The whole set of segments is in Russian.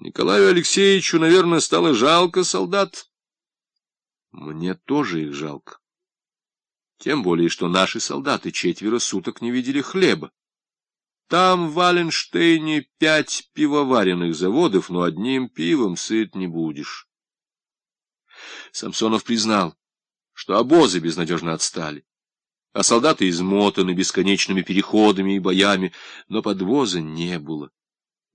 Николаю Алексеевичу, наверное, стало жалко солдат. Мне тоже их жалко. Тем более, что наши солдаты четверо суток не видели хлеба. Там в Валенштейне пять пивоваренных заводов, но одним пивом сыт не будешь. Самсонов признал, что обозы безнадежно отстали, а солдаты измотаны бесконечными переходами и боями, но подвоза не было.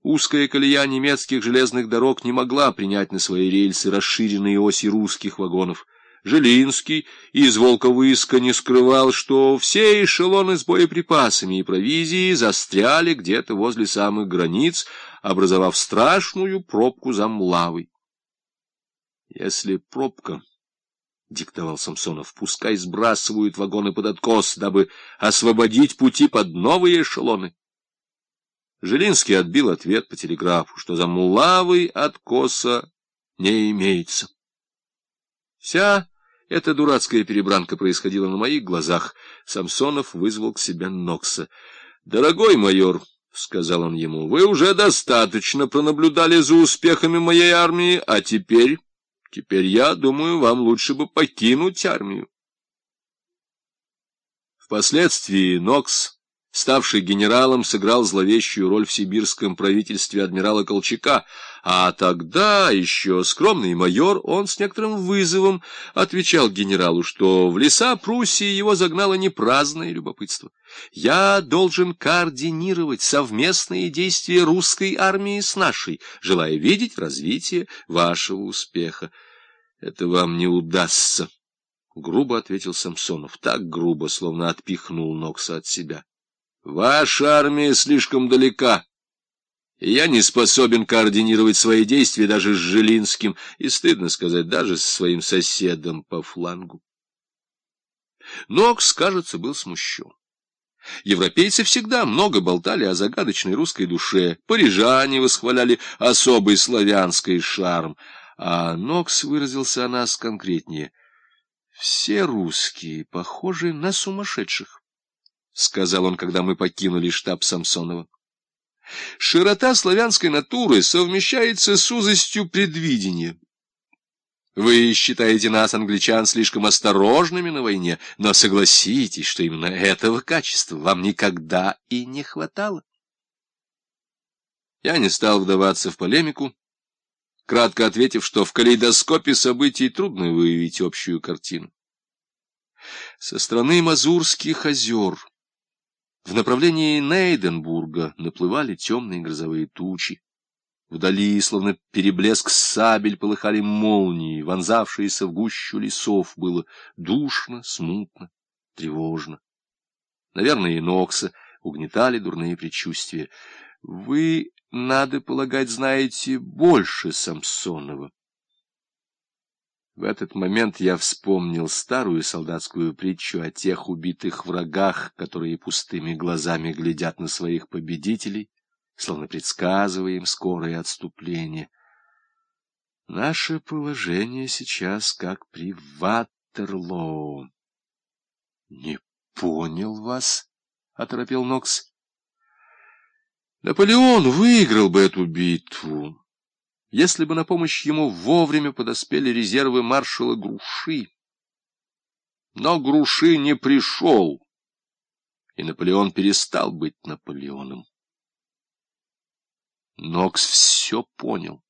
Узкая колея немецких железных дорог не могла принять на свои рельсы расширенные оси русских вагонов. Жилинский из Волковыска не скрывал, что все эшелоны с боеприпасами и провизией застряли где-то возле самых границ, образовав страшную пробку за Млавой. Если пробка, — диктовал Самсонов, — пускай сбрасывают вагоны под откос, дабы освободить пути под новые эшелоны. Жилинский отбил ответ по телеграфу, что за мулавой откоса не имеется. Вся эта дурацкая перебранка происходила на моих глазах. Самсонов вызвал к себе Нокса. — Дорогой майор, — сказал он ему, — вы уже достаточно пронаблюдали за успехами моей армии, а теперь... Теперь, я думаю, вам лучше бы покинуть армию. Впоследствии Нокс ставший генералом, сыграл зловещую роль в сибирском правительстве адмирала Колчака, а тогда еще скромный майор, он с некоторым вызовом отвечал генералу, что в леса Пруссии его загнало не праздное любопытство. «Я должен координировать совместные действия русской армии с нашей, желая видеть развитие вашего успеха. Это вам не удастся». — грубо ответил Самсонов, так грубо, словно отпихнул Нокса от себя. Ваша армия слишком далека, я не способен координировать свои действия даже с Жилинским, и, стыдно сказать, даже с своим соседом по флангу. Нокс, кажется, был смущен. Европейцы всегда много болтали о загадочной русской душе, парижане восхваляли особый славянский шарм, а Нокс выразился о нас конкретнее. Все русские похожи на сумасшедших. — сказал он, когда мы покинули штаб Самсонова. Широта славянской натуры совмещается с узостью предвидения. Вы считаете нас, англичан, слишком осторожными на войне, но согласитесь, что именно этого качества вам никогда и не хватало. Я не стал вдаваться в полемику, кратко ответив, что в калейдоскопе событий трудно выявить общую картину. Со стороны Мазурских озер в направлении Нейденбурга наплывали темные грозовые тучи. Вдали, словно переблеск сабель, полыхали молнии, вонзавшиеся в гущу лесов. Было душно, смутно, тревожно. Наверное, и Нокса угнетали дурные предчувствия. Вы, надо полагать, знаете больше Самсонова. В этот момент я вспомнил старую солдатскую притчу о тех убитых врагах, которые пустыми глазами глядят на своих победителей, словно предсказывая им скорое отступление. Наше положение сейчас как при Ваттерлоу. — Не понял вас, — оторопел Нокс. — Наполеон выиграл бы эту битву если бы на помощь ему вовремя подоспели резервы маршала Груши. Но Груши не пришел, и Наполеон перестал быть Наполеоном. Нокс все понял.